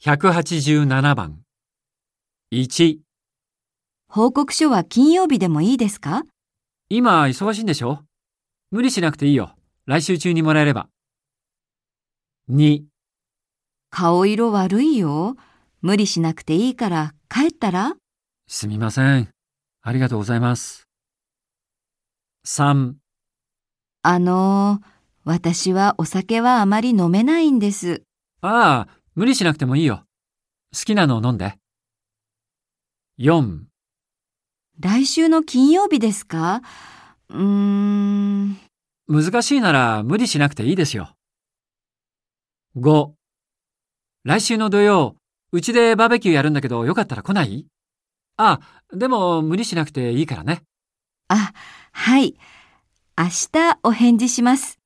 187番。1、報告書は金曜日でもいいですか？今忙しいんでしょ？無理しなくていいよ。来週中にもらえれば。2、顔色悪いよ。無理しなくていいから帰ったら？すみません。ありがとうございます。3、あのー、私はお酒はあまり飲めないんです。ああ、無理しなくてもいいよ。好きなのを飲んで。4、来週の金曜日ですか？うーん、難しいなら無理しなくていいですよ。5、来週の土曜、うちでバーベキューやるんだけどよかったら来ない？あ、でも無理しなくていいからね。あ、はい。明日お返事します。